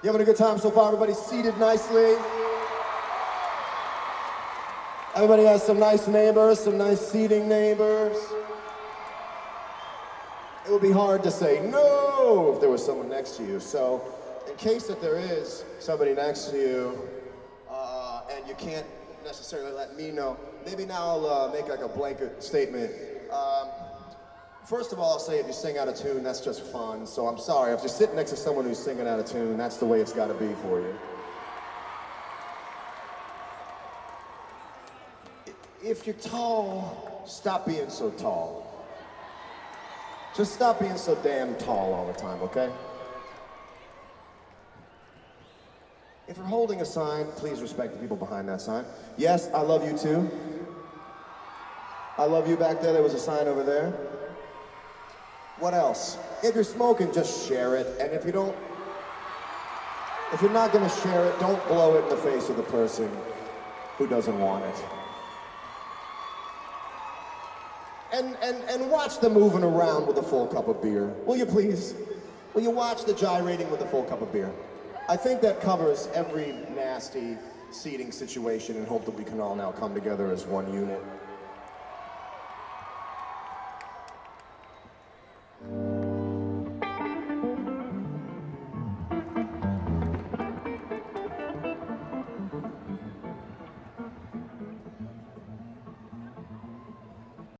You having a good time so far? Everybody seated nicely? Everybody has some nice neighbors, some nice seating neighbors. It would be hard to say no if there was someone next to you. So, in case that there is somebody next to you, uh, and you can't necessarily let me know, maybe now I'll uh, make like a blanket statement. First of all, I'll say if you sing out of tune, that's just fun. So I'm sorry. If you're sitting next to someone who's singing out of tune, that's the way it's got to be for you. If you're tall, stop being so tall. Just stop being so damn tall all the time, okay? If you're holding a sign, please respect the people behind that sign. Yes, I love you too. I love you back there. There was a sign over there. What else? If you're smoking, just share it. And if you don't, if you're not gonna share it, don't blow it in the face of the person who doesn't want it. And, and, and watch the moving around with a full cup of beer. Will you please? Will you watch the gyrating with a full cup of beer? I think that covers every nasty seating situation and hope that we can all now come together as one unit.